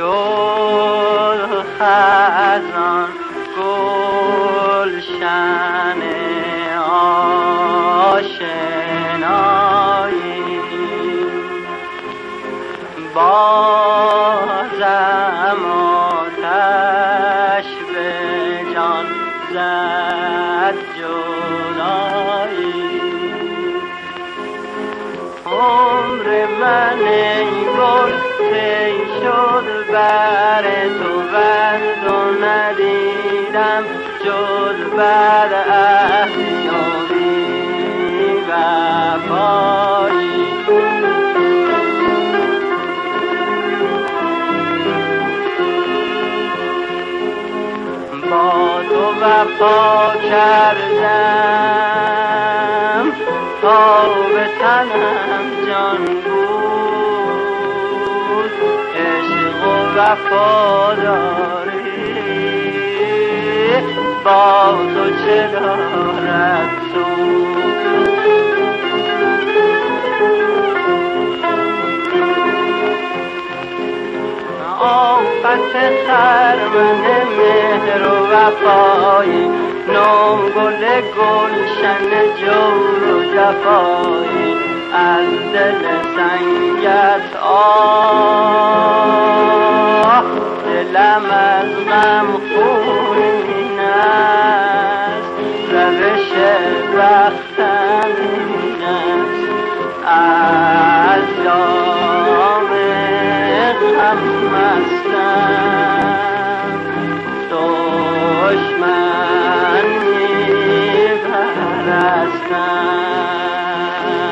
شد خزان گلشن آشنایی. بازم آتش به جان زد جدایی. عمر من ای گل شد بر تو بند و ندیدم جز بر اهلی و بی وفایی. با تو وفا کردم تا به تنم جان وفاداری. با تو چه دارد آفت خرمن مهر و وفایی نو گل گلشن جور و جفایی از دل سنگت آه دلم از غم خونین است روش این است از دام غم دشمن میپرستم.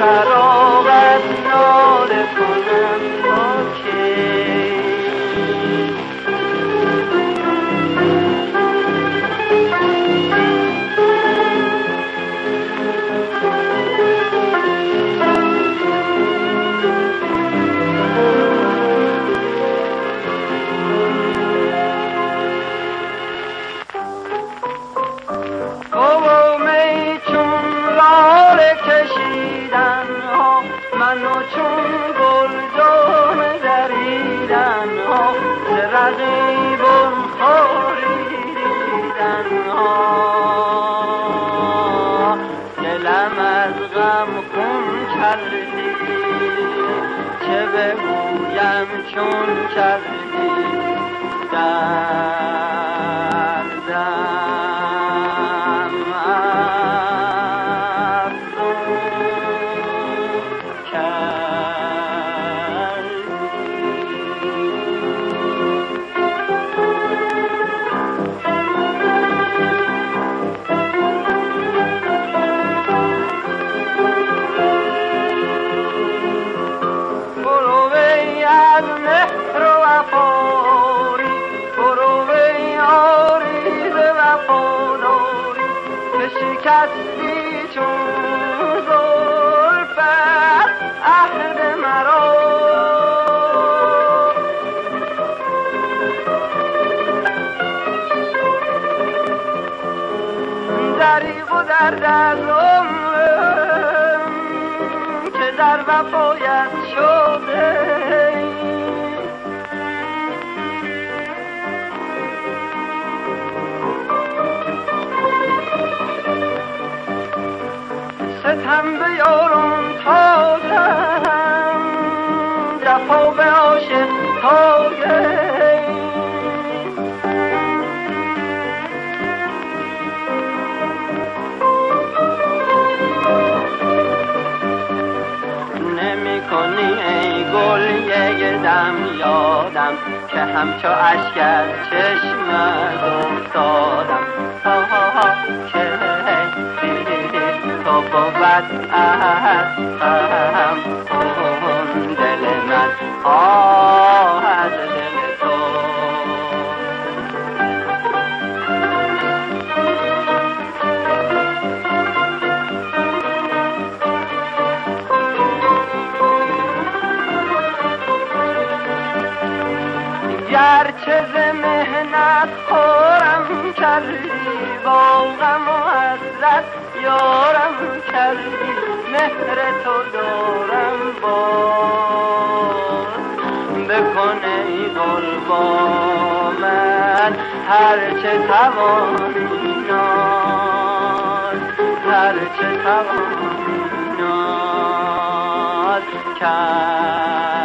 من کردی چه بگویم چون کردی دردم عمرم که در وفایت شده. ستم به دادم که همچو اشکر چشم افتادم ها ها ها چه تو بود از هم دل من آه از دل گرچه ز مهنت خورم کردی با غم و حسرت یارم کردی مهر تو دارم باز. بکن ای گل با من هرچه توانی ناز هرچه توانی ناز. کرد